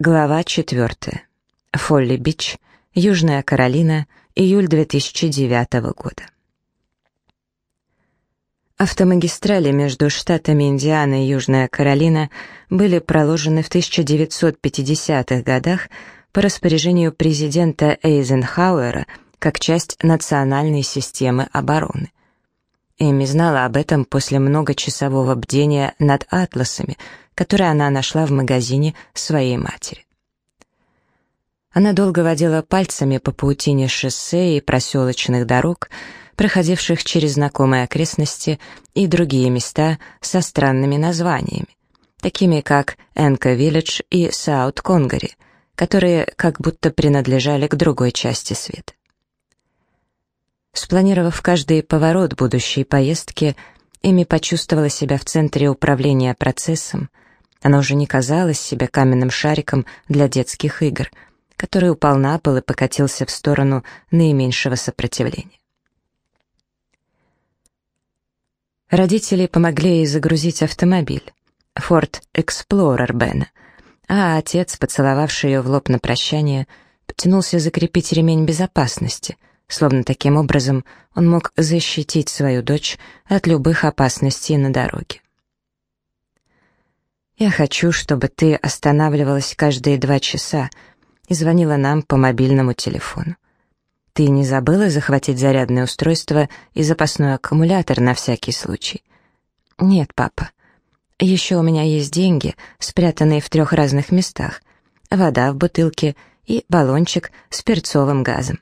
Глава 4. Фолли-Бич, Южная Каролина, июль 2009 года. Автомагистрали между штатами Индиана и Южная Каролина были проложены в 1950-х годах по распоряжению президента Эйзенхауэра как часть национальной системы обороны. Эми знала об этом после многочасового бдения над атласами, которые она нашла в магазине своей матери. Она долго водила пальцами по паутине шоссе и проселочных дорог, проходивших через знакомые окрестности и другие места со странными названиями, такими как Энка-Виллидж и Саут-Конгари, которые как будто принадлежали к другой части света. Спланировав каждый поворот будущей поездки, Эми почувствовала себя в центре управления процессом. Она уже не казалась себе каменным шариком для детских игр, который упал на пол и покатился в сторону наименьшего сопротивления. Родители помогли ей загрузить автомобиль, Ford Explorer Бена, а отец, поцеловавший ее в лоб на прощание, потянулся закрепить ремень безопасности — словно таким образом он мог защитить свою дочь от любых опасностей на дороге. «Я хочу, чтобы ты останавливалась каждые два часа и звонила нам по мобильному телефону. Ты не забыла захватить зарядное устройство и запасной аккумулятор на всякий случай?» «Нет, папа. Еще у меня есть деньги, спрятанные в трех разных местах, вода в бутылке и баллончик с перцовым газом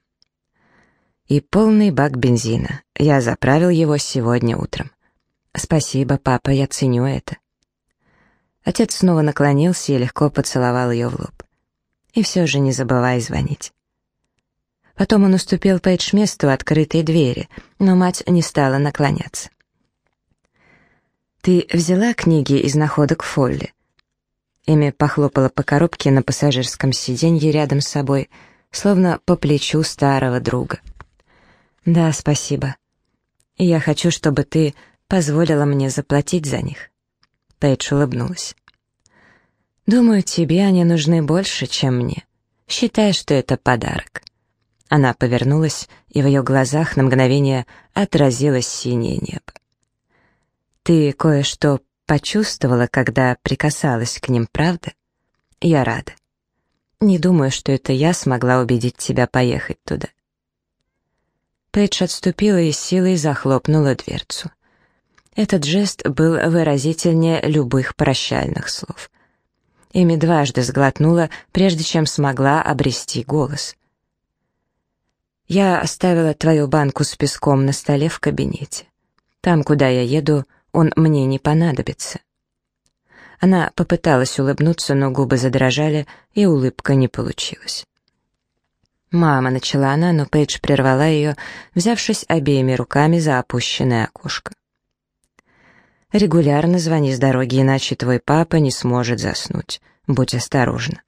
и полный бак бензина. Я заправил его сегодня утром. Спасибо, папа, я ценю это. Отец снова наклонился и легко поцеловал ее в лоб. И все же не забывай звонить. Потом он уступил Пейдж месту открытой двери, но мать не стала наклоняться. «Ты взяла книги из находок Фолли?» Эми похлопала по коробке на пассажирском сиденье рядом с собой, словно по плечу старого друга. «Да, спасибо. И я хочу, чтобы ты позволила мне заплатить за них». Пейдж улыбнулась. «Думаю, тебе они нужны больше, чем мне. Считай, что это подарок». Она повернулась, и в ее глазах на мгновение отразилось синее небо. «Ты кое-что почувствовала, когда прикасалась к ним, правда? Я рада. Не думаю, что это я смогла убедить тебя поехать туда. Пейдж отступила и силой захлопнула дверцу. Этот жест был выразительнее любых прощальных слов. Эми дважды сглотнула, прежде чем смогла обрести голос. «Я оставила твою банку с песком на столе в кабинете. Там, куда я еду, он мне не понадобится». Она попыталась улыбнуться, но губы задрожали, и улыбка не получилась. «Мама», — начала она, но Пейдж прервала ее, взявшись обеими руками за опущенное окошко. «Регулярно звони с дороги, иначе твой папа не сможет заснуть. Будь осторожна».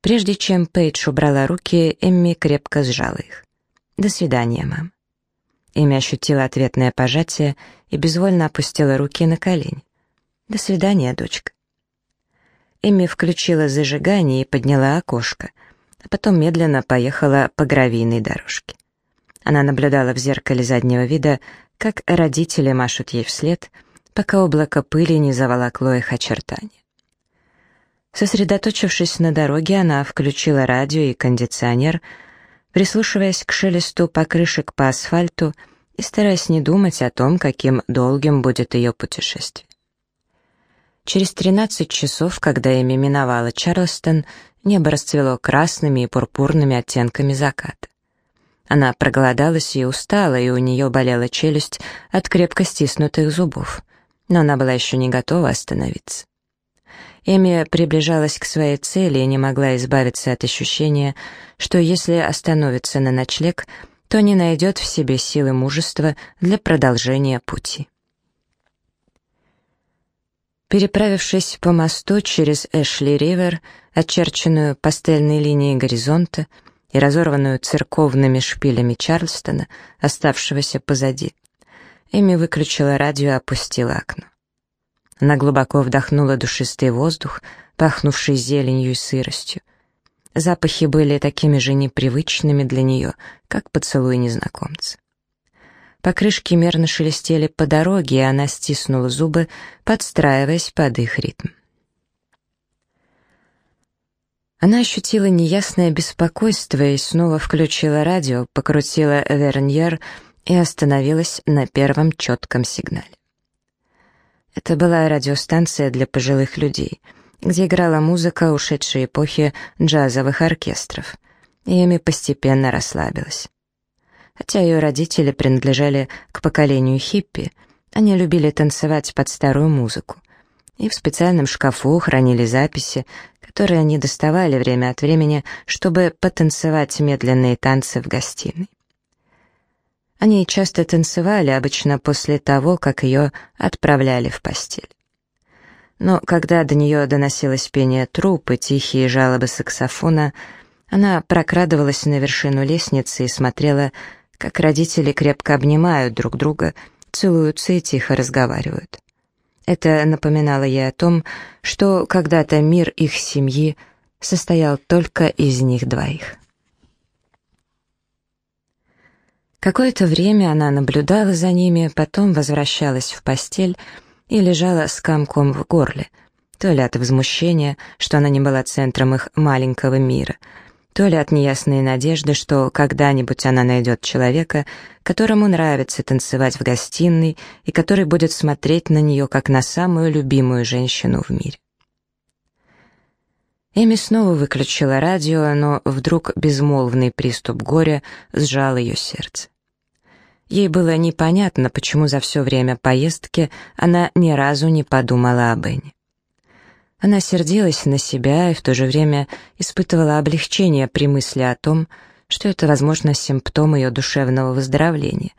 Прежде чем Пейдж убрала руки, Эмми крепко сжала их. «До свидания, мам». Эмми ощутила ответное пожатие и безвольно опустила руки на колени. «До свидания, дочка». Эмми включила зажигание и подняла окошко — а потом медленно поехала по гравийной дорожке. Она наблюдала в зеркале заднего вида, как родители машут ей вслед, пока облако пыли не заволокло их очертания. Сосредоточившись на дороге, она включила радио и кондиционер, прислушиваясь к шелесту покрышек по асфальту и стараясь не думать о том, каким долгим будет ее путешествие. Через 13 часов, когда Эми миновала Чарльстон, Небо расцвело красными и пурпурными оттенками заката. Она проголодалась и устала, и у нее болела челюсть от крепко стиснутых зубов, но она была еще не готова остановиться. Эми приближалась к своей цели и не могла избавиться от ощущения, что если остановится на ночлег, то не найдет в себе силы мужества для продолжения пути. Переправившись по мосту через Эшли-Ривер, очерченную пастельной линией горизонта и разорванную церковными шпилями Чарльстона, оставшегося позади, Эми выключила радио и опустила окно. Она глубоко вдохнула душистый воздух, пахнувший зеленью и сыростью. Запахи были такими же непривычными для нее, как поцелуй незнакомца. Покрышки мерно шелестели по дороге, и она стиснула зубы, подстраиваясь под их ритм. Она ощутила неясное беспокойство и снова включила радио, покрутила верньер и остановилась на первом четком сигнале. Это была радиостанция для пожилых людей, где играла музыка ушедшей эпохи джазовых оркестров, и Эми постепенно расслабилась. Хотя ее родители принадлежали к поколению хиппи, они любили танцевать под старую музыку. И в специальном шкафу хранили записи, которые они доставали время от времени, чтобы потанцевать медленные танцы в гостиной. Они часто танцевали, обычно после того, как ее отправляли в постель. Но когда до нее доносилось пение трупы, тихие жалобы саксофона, она прокрадывалась на вершину лестницы и смотрела как родители крепко обнимают друг друга, целуются и тихо разговаривают. Это напоминало ей о том, что когда-то мир их семьи состоял только из них двоих. Какое-то время она наблюдала за ними, потом возвращалась в постель и лежала с комком в горле, то ли от возмущения, что она не была центром их маленького мира — то ли от неясной надежды, что когда-нибудь она найдет человека, которому нравится танцевать в гостиной и который будет смотреть на нее как на самую любимую женщину в мире. Эми снова выключила радио, но вдруг безмолвный приступ горя сжал ее сердце. Ей было непонятно, почему за все время поездки она ни разу не подумала об Энне. Она сердилась на себя и в то же время испытывала облегчение при мысли о том, что это, возможно, симптом ее душевного выздоровления,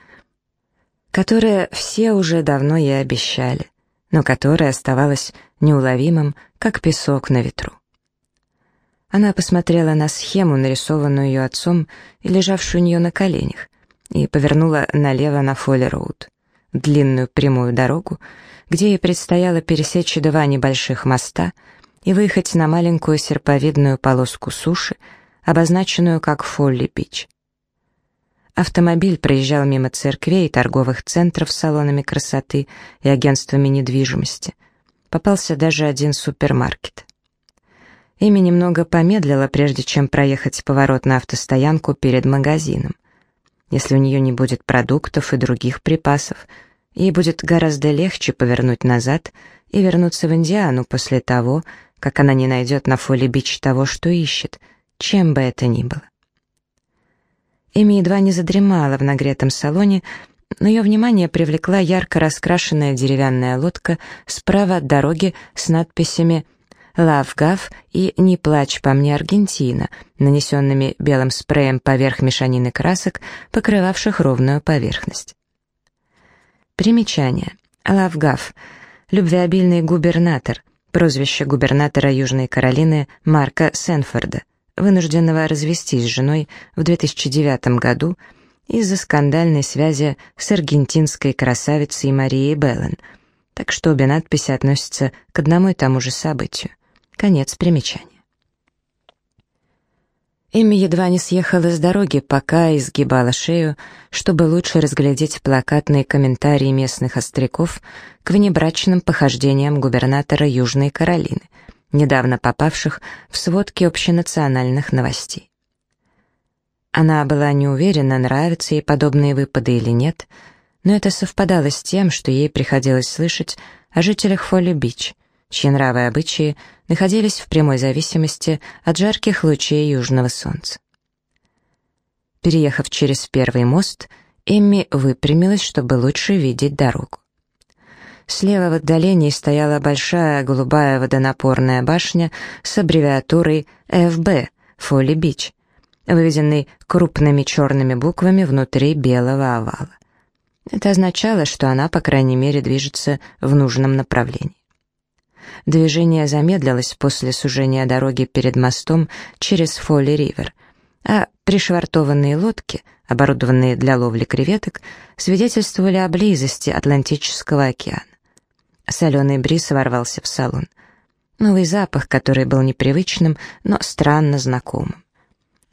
которое все уже давно ей обещали, но которое оставалось неуловимым, как песок на ветру. Она посмотрела на схему, нарисованную ее отцом и лежавшую у нее на коленях, и повернула налево на Фолли-Роуд, длинную прямую дорогу, где ей предстояло пересечь два небольших моста и выехать на маленькую серповидную полоску суши, обозначенную как Фолли-Бич. Автомобиль проезжал мимо церквей, торговых центров с салонами красоты и агентствами недвижимости. Попался даже один супермаркет. Эми немного помедлила, прежде чем проехать поворот на автостоянку перед магазином. Если у нее не будет продуктов и других припасов — Ей будет гораздо легче повернуть назад и вернуться в Индиану после того, как она не найдет на Фолли-Бич того, что ищет, чем бы это ни было. Эми едва не задремала в нагретом салоне, но ее внимание привлекла ярко раскрашенная деревянная лодка справа от дороги с надписями «Love Gav» и «Не плачь по мне, Аргентина», нанесенными белым спреем поверх мешанины красок, покрывавших ровную поверхность. Примечание. Лавгав. Любвеобильный губернатор. Прозвище губернатора Южной Каролины Марка Сенфорда, вынужденного развестись с женой в 2009 году из-за скандальной связи с аргентинской красавицей Марией Беллен, так что обе надписи относятся к одному и тому же событию. Конец примечания. Эми едва не съехала с дороги, пока изгибала шею, чтобы лучше разглядеть плакатные комментарии местных остряков к внебрачным похождениям губернатора Южной Каролины, недавно попавших в сводки общенациональных новостей. Она была не уверена, нравятся ей подобные выпады или нет, но это совпадало с тем, что ей приходилось слышать о жителях Фолли-Бич — чьи нравы и обычаи находились в прямой зависимости от жарких лучей южного солнца. Переехав через первый мост, Эмми выпрямилась, чтобы лучше видеть дорогу. Слева в отдалении стояла большая голубая водонапорная башня с аббревиатурой ФБ «Фолли Бич», выведенной крупными черными буквами внутри белого овала. Это означало, что она, по крайней мере, движется в нужном направлении. Движение замедлилось после сужения дороги перед мостом через Фолли-Ривер, а пришвартованные лодки, оборудованные для ловли креветок, свидетельствовали о близости Атлантического океана. Соленый бриз ворвался в салон. новый запах, который был непривычным, но странно знакомым.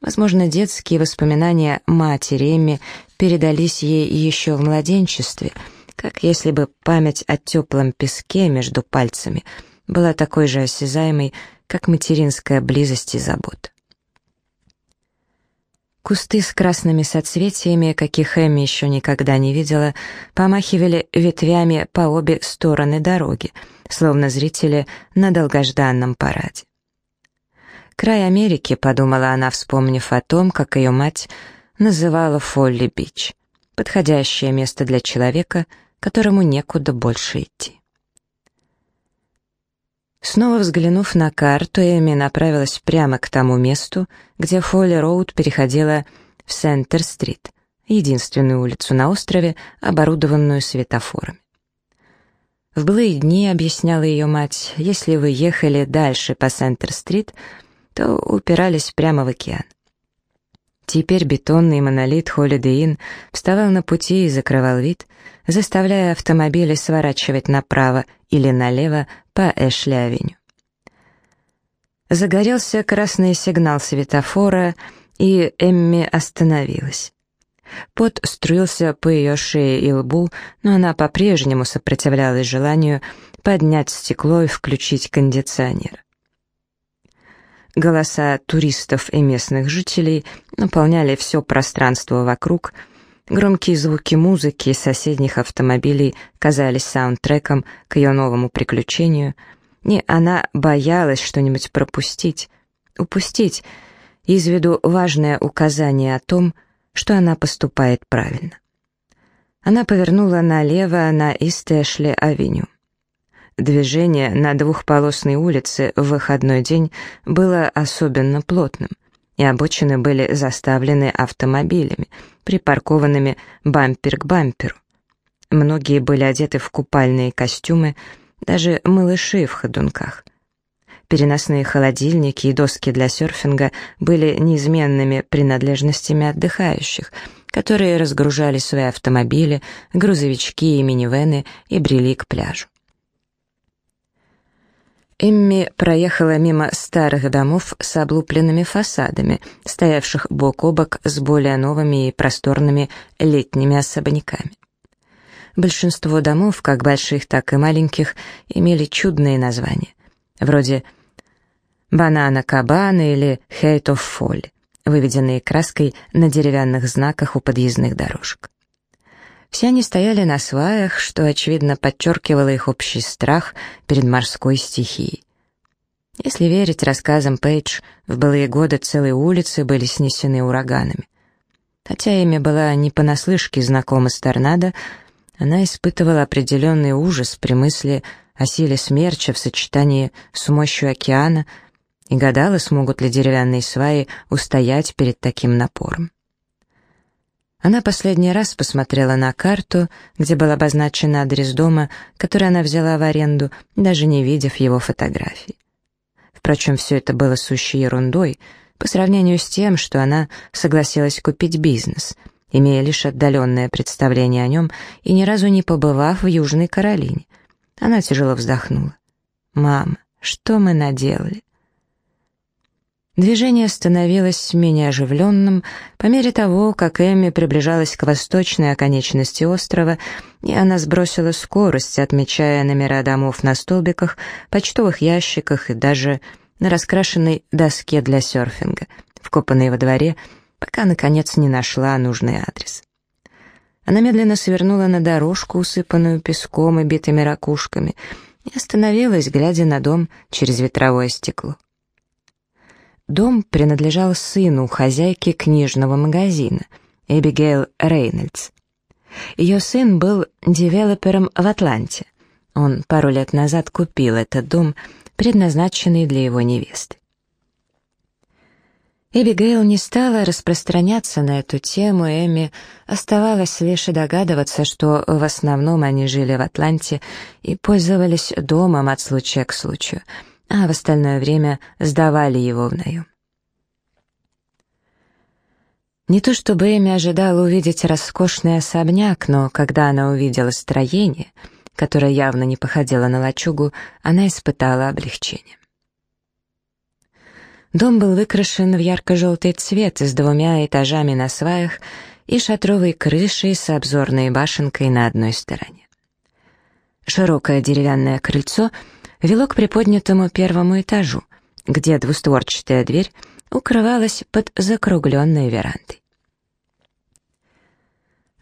Возможно, детские воспоминания матери Эмми передались ей еще в младенчестве, как если бы память о теплом песке между пальцами была такой же осязаемой, как материнская близость и забота. Кусты с красными соцветиями, каких Эми еще никогда не видела, помахивали ветвями по обе стороны дороги, словно зрители на долгожданном параде. «Край Америки», — подумала она, вспомнив о том, как ее мать называла Фолли-Бич, подходящее место для человека, которому некуда больше идти. Снова взглянув на карту, Эми направилась прямо к тому месту, где Фолли-Роуд переходила в Сентер-стрит, единственную улицу на острове, оборудованную светофорами. В былые дни, объясняла ее мать, если вы ехали дальше по Сентер-стрит, то упирались прямо в океан. Теперь бетонный монолит Inn вставал на пути и закрывал вид, заставляя автомобили сворачивать направо или налево по Эшли-авеню. Загорелся красный сигнал светофора, и Эмми остановилась. Пот струился по ее шее и лбу, но она по-прежнему сопротивлялась желанию поднять стекло и включить кондиционер. Голоса туристов и местных жителей наполняли все пространство вокруг. Громкие звуки музыки из соседних автомобилей казались саундтреком к ее новому приключению. И она боялась что-нибудь пропустить, упустить из виду важное указание о том, что она поступает правильно. Она повернула налево на Истэшли-авеню. Движение на двухполосной улице в выходной день было особенно плотным, и обочины были заставлены автомобилями, припаркованными бампер к бамперу. Многие были одеты в купальные костюмы, даже малыши в ходунках. Переносные холодильники и доски для серфинга были неизменными принадлежностями отдыхающих, которые разгружали свои автомобили, грузовички и минивены и брели к пляжу. Эмми проехала мимо старых домов с облупленными фасадами, стоявших бок о бок с более новыми и просторными летними особняками. Большинство домов, как больших, так и маленьких, имели чудные названия, вроде «Банана Кабана» или «Хейт оф Фолли», выведенные краской на деревянных знаках у подъездных дорожек. Все они стояли на сваях, что, очевидно, подчеркивало их общий страх перед морской стихией. Если верить рассказам Пейдж, в былые годы целые улицы были снесены ураганами. Хотя имя была не понаслышке знакома с торнадо, она испытывала определенный ужас при мысли о силе смерча в сочетании с мощью океана и гадала, смогут ли деревянные сваи устоять перед таким напором. Она последний раз посмотрела на карту, где был обозначен адрес дома, который она взяла в аренду, даже не видев его фотографий. Впрочем, все это было сущей ерундой по сравнению с тем, что она согласилась купить бизнес, имея лишь отдаленное представление о нем и ни разу не побывав в Южной Каролине. Она тяжело вздохнула. «Мама, что мы наделали?» Движение становилось менее оживленным по мере того, как Эми приближалась к восточной оконечности острова, и она сбросила скорость, отмечая номера домов на столбиках, почтовых ящиках и даже на раскрашенной доске для серфинга, вкопанной во дворе, пока, наконец, не нашла нужный адрес. Она медленно свернула на дорожку, усыпанную песком и битыми ракушками, и остановилась, глядя на дом через ветровое стекло. Дом принадлежал сыну хозяйки книжного магазина, Эбигейл Рейнольдс. Ее сын был девелопером в Атланте. Он пару лет назад купил этот дом, предназначенный для его невесты. Эбигейл не стала распространяться на эту тему, Эми оставалось лишь догадываться, что в основном они жили в Атланте и пользовались домом от случая к случаю — а в остальное время сдавали его в наем. Не то чтобы Эми ожидала увидеть роскошный особняк, но когда она увидела строение, которая явно не походила на лачугу, она испытала облегчение. Дом был выкрашен в ярко-желтый цвет с двумя этажами на сваях и шатровой крышей с обзорной башенкой на одной стороне. Широкое деревянное крыльцо вело к приподнятому первому этажу, где двустворчатая дверь укрывалась под закругленной верандой.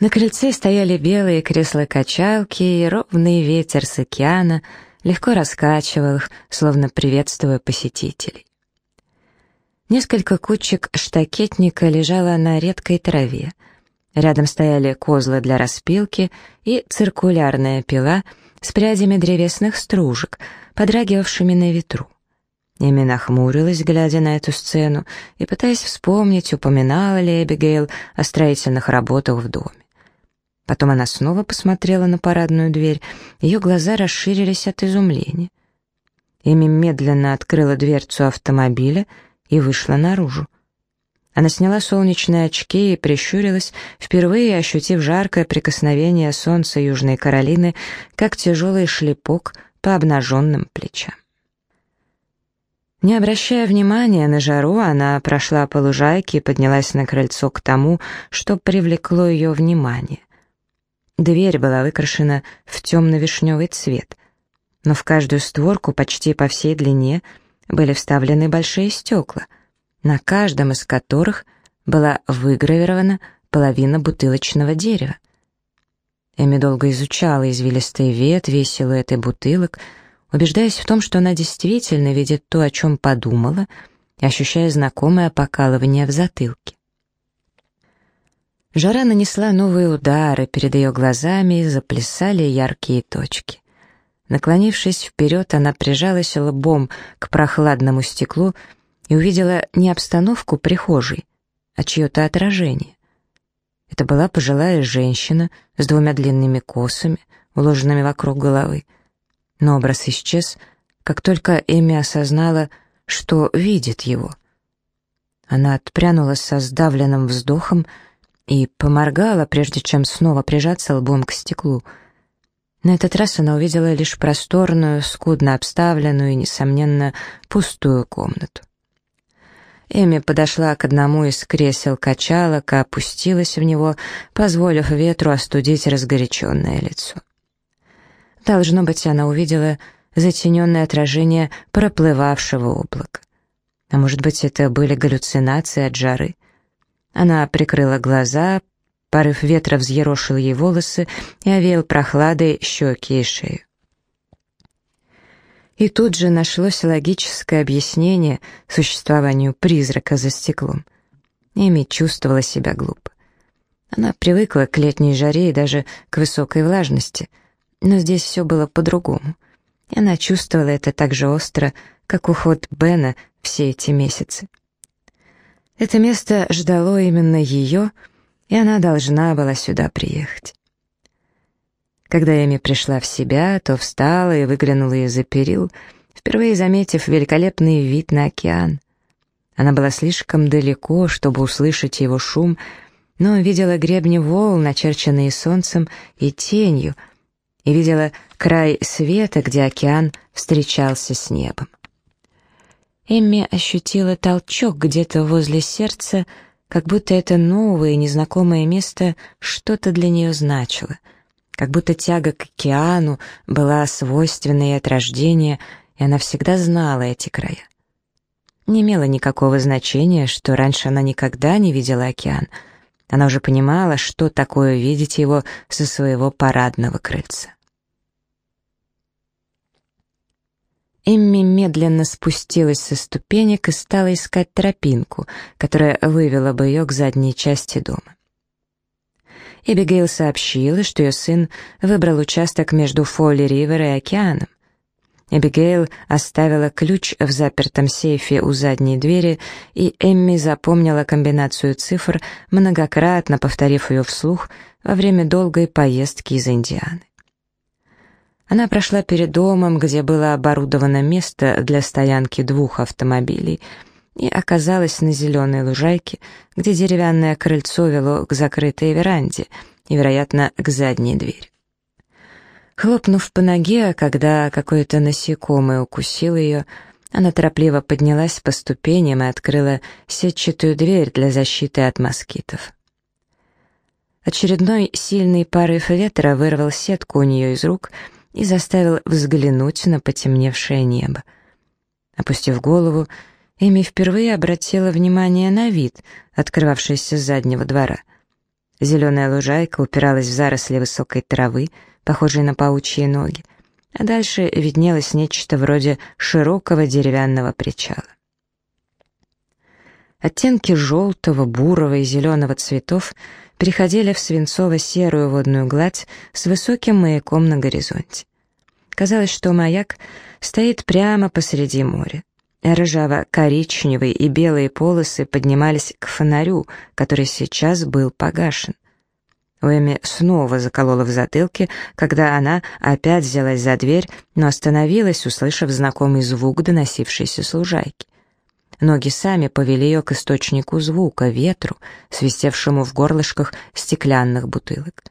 На крыльце стояли белые кресла-качалки, и ровный ветер с океана легко раскачивал их, словно приветствуя посетителей. Несколько кучек штакетника лежало на редкой траве. Рядом стояли козлы для распилки и циркулярная пила с прядями древесных стружек, подрагивавшими на ветру. Эми нахмурилась, глядя на эту сцену, и пытаясь вспомнить, упоминала ли Эбигейл о строительных работах в доме. Потом она снова посмотрела на парадную дверь, ее глаза расширились от изумления. Эми медленно открыла дверцу автомобиля и вышла наружу. Она сняла солнечные очки и прищурилась, впервые ощутив жаркое прикосновение солнца Южной Каролины, как тяжелый шлепок по обнаженным плечам. Не обращая внимания на жару, она прошла по лужайке и поднялась на крыльцо к тому, что привлекло ее внимание. Дверь была выкрашена в темно-вишневый цвет, но в каждую створку почти по всей длине были вставлены большие стекла, на каждом из которых была выгравирована половина бутылочного дерева. Эми долго изучала извилистые ветви и силуэты бутылок, убеждаясь в том, что она действительно видит то, о чем подумала, и ощущая знакомое покалывание в затылке. Жара нанесла новые удары, перед ее глазами заплясали яркие точки. Наклонившись вперед, она прижалась лбом к прохладному стеклу и увидела не обстановку прихожей, а чье-то отражение. Это была пожилая женщина с двумя длинными косами, уложенными вокруг головы но образ исчез, как только Эми осознала, что видит его. Она отпрянула со сдавленным вздохом и поморгала, прежде чем снова прижаться лбом к стеклу. На этот раз она увидела лишь просторную, скудно обставленную и, несомненно, пустую комнату. Эми подошла к одному из кресел-качалок и опустилась в него, позволив ветру остудить разгоряченное лицо. Должно быть, она увидела затененное отражение проплывавшего облака. А может быть, это были галлюцинации от жары. Она прикрыла глаза, порыв ветра взъерошил ей волосы и овеял прохладой щеки и шею. И тут же нашлось логическое объяснение существованию призрака за стеклом. Эми чувствовала себя глупо. Она привыкла к летней жаре и даже к высокой влажности — но здесь все было по-другому. И она чувствовала это так же остро, как уход Бена все эти месяцы. Это место ждало именно ее, и она должна была сюда приехать. Когда Эми пришла в себя, то встала и выглянула из-за перил, впервые заметив великолепный вид на океан. Она была слишком далеко, чтобы услышать его шум, но видела гребни волн, начерченные солнцем и тенью — и видела край света, где океан встречался с небом. Эмми ощутила толчок где-то возле сердца, как будто это новое незнакомое место что-то для нее значило, как будто тяга к океану была свойственна ей от рождения, и она всегда знала эти края. Не имело никакого значения, что раньше она никогда не видела океан — она уже понимала, что такое видеть его со своего парадного крыльца. Эмми медленно спустилась со ступенек и стала искать тропинку, которая вывела бы ее к задней части дома. Эбигейл сообщила, что ее сын выбрал участок между Фолли-Ривер и океаном. Эбигейл оставила ключ в запертом сейфе у задней двери, и Эмми запомнила комбинацию цифр, многократно повторив ее вслух во время долгой поездки из Индианы. Она прошла перед домом, где было оборудовано место для стоянки двух автомобилей, и оказалась на зеленой лужайке, где деревянное крыльцо вело к закрытой веранде и, вероятно, к задней двери. Хлопнув по ноге, когда какое-то насекомое укусило ее, она торопливо поднялась по ступеням и открыла сетчатую дверь для защиты от москитов. Очередной сильный порыв ветра вырвал сетку у нее из рук и заставил взглянуть на потемневшее небо. Опустив голову, Эми впервые обратила внимание на вид, открывавшийся с заднего двора. Зеленая лужайка упиралась в заросли высокой травы, похожей на паучьи ноги, а дальше виднелось нечто вроде широкого деревянного причала. Оттенки желтого, бурого и зеленого цветов переходили в свинцово-серую водную гладь с высоким маяком на горизонте. Казалось, что маяк стоит прямо посреди моря. Рыжаво-коричневые и белые полосы поднимались к фонарю, который сейчас был погашен. Уэми снова заколола в затылке, когда она опять взялась за дверь, но остановилась, услышав знакомый звук, доносившийся с лужайки. Ноги сами повели ее к источнику звука, ветру, свистевшему в горлышках стеклянных бутылок.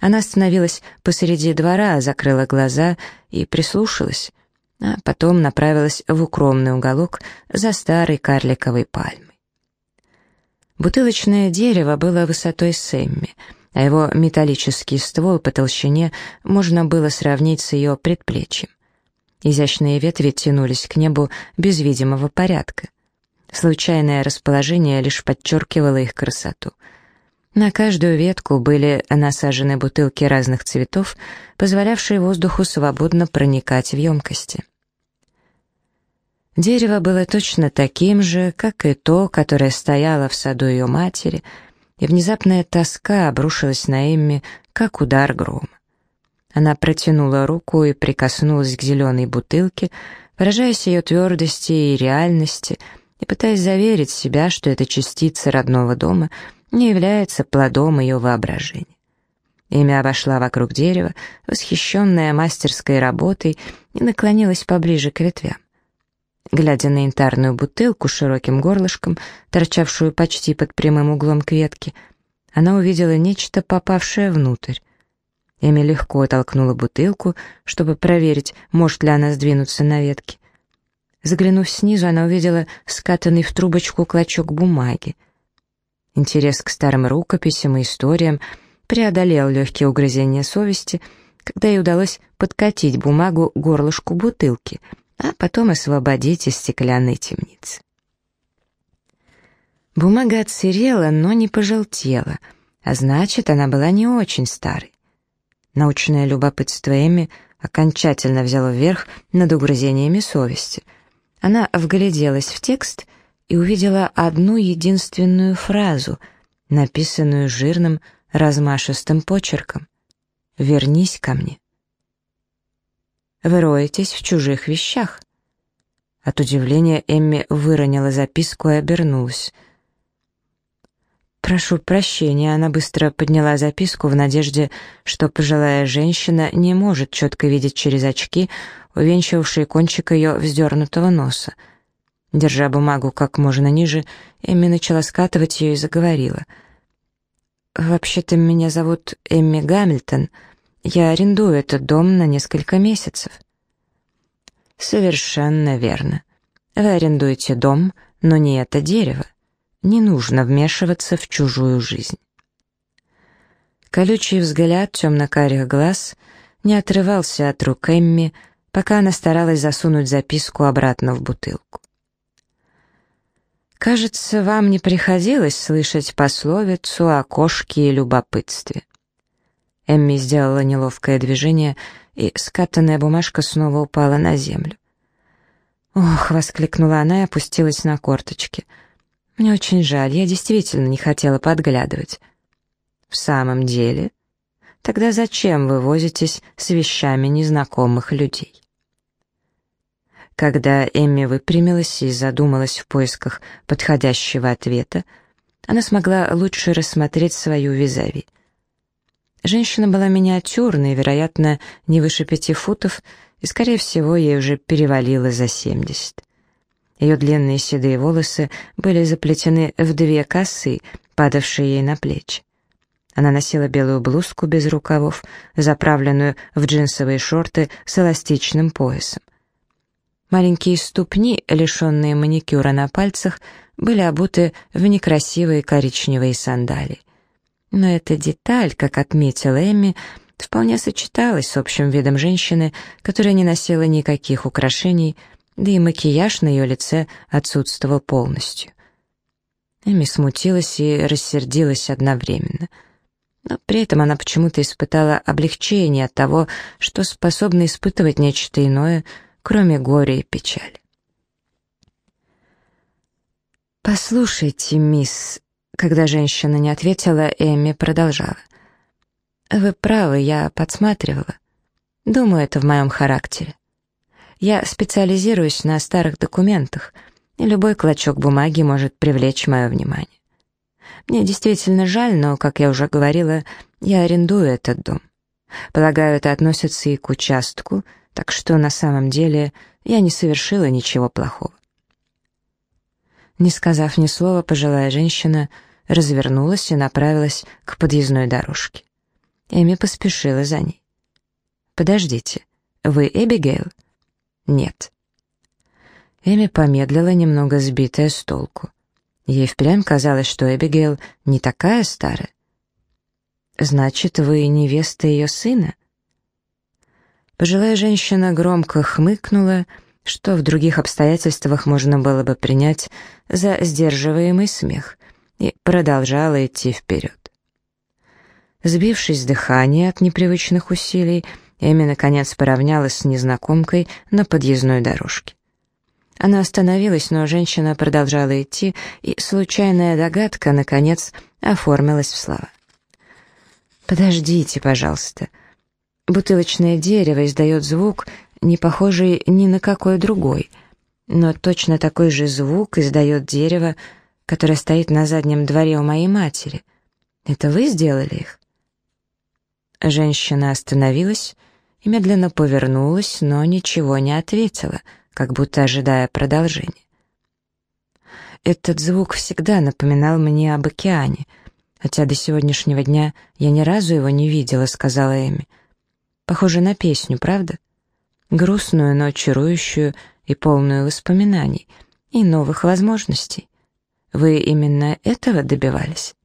Она остановилась посреди двора, закрыла глаза и прислушалась, а потом направилась в укромный уголок за старой карликовой пальмой. Бутылочное дерево было высотой Сэмми — а его металлический ствол по толщине можно было сравнить с ее предплечьем. Изящные ветви тянулись к небу без видимого порядка. Случайное расположение лишь подчеркивало их красоту. На каждую ветку были насажены бутылки разных цветов, позволявшие воздуху свободно проникать в емкости. Дерево было точно таким же, как и то, которое стояло в саду ее матери — и внезапная тоска обрушилась на Эмми, как удар грома. Она протянула руку и прикоснулась к зеленой бутылке, поражаясь ее твердости и реальности, и пытаясь заверить себя, что эта частица родного дома не является плодом ее воображения. Эми обошла вокруг дерева, восхищенная мастерской работой, и наклонилась поближе к ветвям. Глядя на янтарную бутылку с широким горлышком, торчавшую почти под прямым углом к ветке, она увидела нечто, попавшее внутрь. Эми легко толкнула бутылку, чтобы проверить, может ли она сдвинуться на ветке. Заглянув снизу, она увидела скатанный в трубочку клочок бумаги. Интерес к старым рукописям и историям преодолел легкие угрызения совести, когда ей удалось подкатить бумагу горлышку бутылки — а потом освободить из стеклянной темницы. Бумага отсырела, но не пожелтела, а значит, она была не очень старой. Научное любопытство Эми окончательно взяло вверх над угрызениями совести. Она вгляделась в текст и увидела одну единственную фразу, написанную жирным размашистым почерком «Вернись ко мне». Вы роетесь в чужих вещах». От удивления Эмми выронила записку и обернулась. «Прошу прощения», она быстро подняла записку в надежде, что пожилая женщина не может четко видеть через очки, увенчивавшие кончик ее вздернутого носа. Держа бумагу как можно ниже, Эмми начала скатывать ее и заговорила. «Вообще-то меня зовут Эмми Гамильтон», я арендую этот дом на несколько месяцев». «Совершенно верно. Вы арендуете дом, но не это дерево. Не нужно вмешиваться в чужую жизнь». Колючий взгляд темно-карих глаз не отрывался от рук Эмми, пока она старалась засунуть записку обратно в бутылку. «Кажется, вам не приходилось слышать пословицу о кошке и любопытстве. Эмми сделала неловкое движение, и скатанная бумажка снова упала на землю. «Ох!» — воскликнула она и опустилась на корточки. «Мне очень жаль, я действительно не хотела подглядывать». «В самом деле? Тогда зачем вы возитесь с вещами незнакомых людей?» Когда Эмми выпрямилась и задумалась в поисках подходящего ответа, она смогла лучше рассмотреть свою визави. Женщина была миниатюрной, вероятно, не выше пяти футов, и, скорее всего, ей уже перевалило за семьдесят. Ее длинные седые волосы были заплетены в две косы, падавшие ей на плечи. Она носила белую блузку без рукавов, заправленную в джинсовые шорты с эластичным поясом. Маленькие ступни, лишенные маникюра на пальцах, были обуты в некрасивые коричневые сандалии. Но эта деталь, как отметила Эмми, вполне сочеталась с общим видом женщины, которая не носила никаких украшений, да и макияж на ее лице отсутствовал полностью. Эми смутилась и рассердилась одновременно. Но при этом она почему-то испытала облегчение от того, что способна испытывать нечто иное, кроме горя и печали. «Послушайте, мисс...» Когда женщина не ответила, Эми продолжала. «Вы правы, я подсматривала. Думаю, это в моем характере. Я специализируюсь на старых документах, и любой клочок бумаги может привлечь мое внимание. Мне действительно жаль, но, как я уже говорила, я арендую этот дом. Полагаю, это относится и к участку, так что на самом деле я не совершила ничего плохого. Не сказав ни слова, пожилая женщина развернулась и направилась к подъездной дорожке. Эми поспешила за ней. «Подождите, вы Эбигейл?» «Нет». Эми помедлила, немного сбитая с толку. Ей впрямь казалось, что Эбигейл не такая старая. «Значит, вы невеста ее сына?» Пожилая женщина громко хмыкнула, что в других обстоятельствах можно было бы принять за сдерживаемый смех, и продолжала идти вперед. Сбившись с дыхания от непривычных усилий, Эми наконец поравнялась с незнакомкой на подъездной дорожке. Она остановилась, но женщина продолжала идти, и случайная догадка, наконец, оформилась в слова. «Подождите, пожалуйста. Бутылочное дерево издает звук, не похожий ни на какой другой, но точно такой же звук издает дерево, которое стоит на заднем дворе у моей матери. Это вы сделали их?» Женщина остановилась и медленно повернулась, но ничего не ответила — как будто ожидая продолжения. Этот звук всегда напоминал мне об океане, хотя до сегодняшнего дня я ни разу его не видела, сказала Эми. Похоже на песню, правда? Грустную, но чарующую и полную воспоминаний и новых возможностей. Вы именно этого добивались?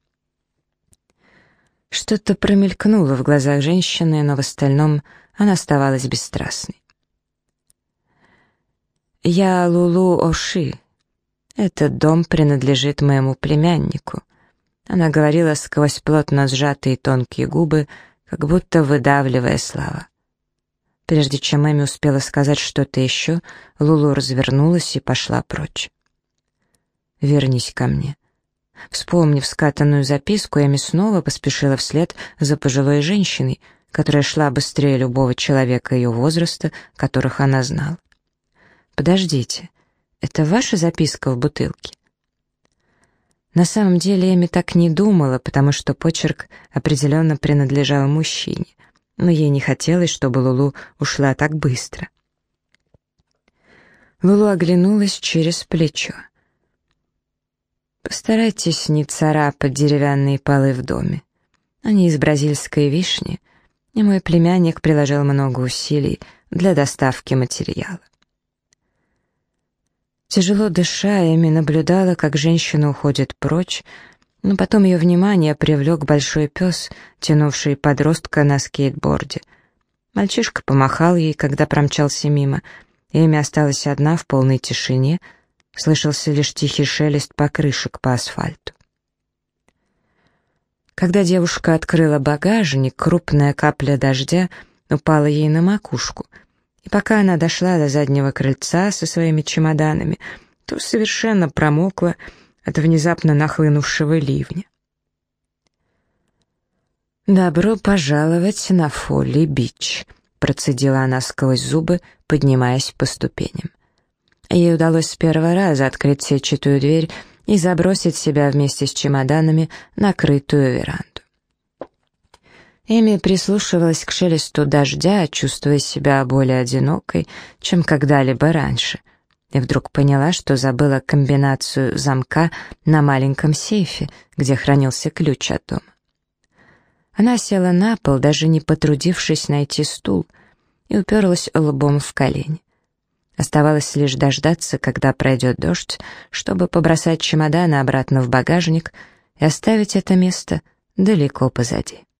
Что-то промелькнуло в глазах женщины, но в остальном она оставалась бесстрастной. «Я Лулу Оши. Этот дом принадлежит моему племяннику». Она говорила сквозь плотно сжатые тонкие губы, как будто выдавливая слова. Прежде чем Эми успела сказать что-то еще, Лулу развернулась и пошла прочь. «Вернись ко мне». Вспомнив скатанную записку, Эми снова поспешила вслед за пожилой женщиной, которая шла быстрее любого человека ее возраста, которых она знала. «Подождите, это ваша записка в бутылке?» На самом деле Эми так не думала, потому что почерк определенно принадлежал мужчине, но ей не хотелось, чтобы Лулу ушла так быстро. Лулу оглянулась через плечо. «Постарайтесь не царапать деревянные полы в доме. Они из бразильской вишни, и мой племянник приложил много усилий для доставки материала. Тяжело дыша, Эми наблюдала, как женщина уходит прочь, но потом ее внимание привлек большой пес, тянувший подростка на скейтборде. Мальчишка помахал ей, когда промчался мимо. Эми осталась одна в полной тишине, слышался лишь тихий шелест покрышек по асфальту. Когда девушка открыла багажник, крупная капля дождя упала ей на макушку — и пока она дошла до заднего крыльца со своими чемоданами, то совершенно промокла от внезапно нахлынувшего ливня. «Добро пожаловать на Фолли-Бич», — процедила она сквозь зубы, поднимаясь по ступеням. Ей удалось с первого раза открыть сетчатую дверь и забросить себя вместе с чемоданами на крытую веранду. Эми прислушивалась к шелесту дождя, чувствуя себя более одинокой, чем когда-либо раньше, и вдруг поняла, что забыла комбинацию замка на маленьком сейфе, где хранился ключ от дома. Она села на пол, даже не потрудившись найти стул, и уперлась лбом в колени. Оставалось лишь дождаться, когда пройдет дождь, чтобы побросать чемоданы обратно в багажник и оставить это место далеко позади.